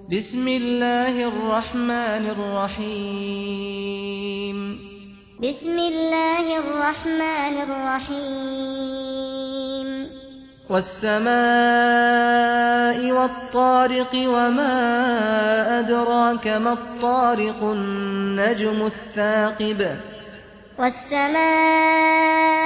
بسم الله الرحمن الرحيم بسم الله الرحمن الرحيم والسماء والطارق وما أدراك ما الطارق النجم الثاقب والسماء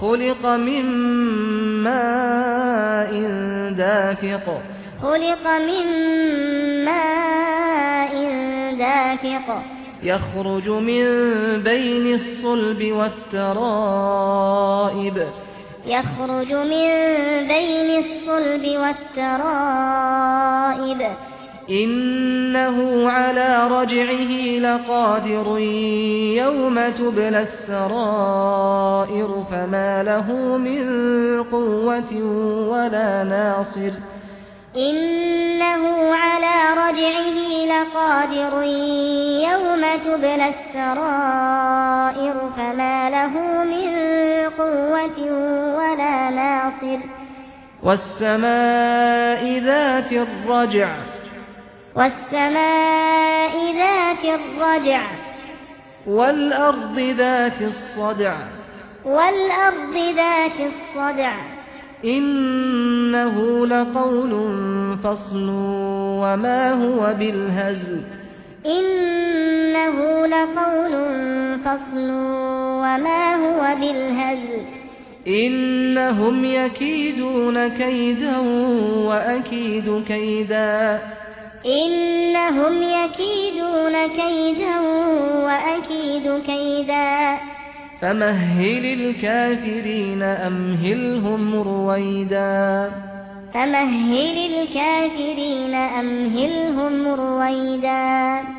خلق من ماء دافق. خلق من ماء دافق. يخرج من بين الصلب والترائب. يخرج من بين الصلب والترائب. إنه على رجعه لقادر يوم تبلى السرائر ما له من قوة ولا ناصر إنه على رجعه لقادر يوم تبلى السرائر فما له من قوة ولا ناصر والسماء ذات الرجع والسماء ذات الرجع والأرض ذات الصدع والأرض ذات الصدع. إنه لقول فصل وما هو بالهزل. إنه لقول فصل وما هو بالهزل. إنهم يكيدون كيدا وأكيد كيدا. إنهم يكيدون كيدا وأكيد كيدا. فمهل الكافرين أمهلهم رويدا. فمهل الكافرين أمهلهم رويدا.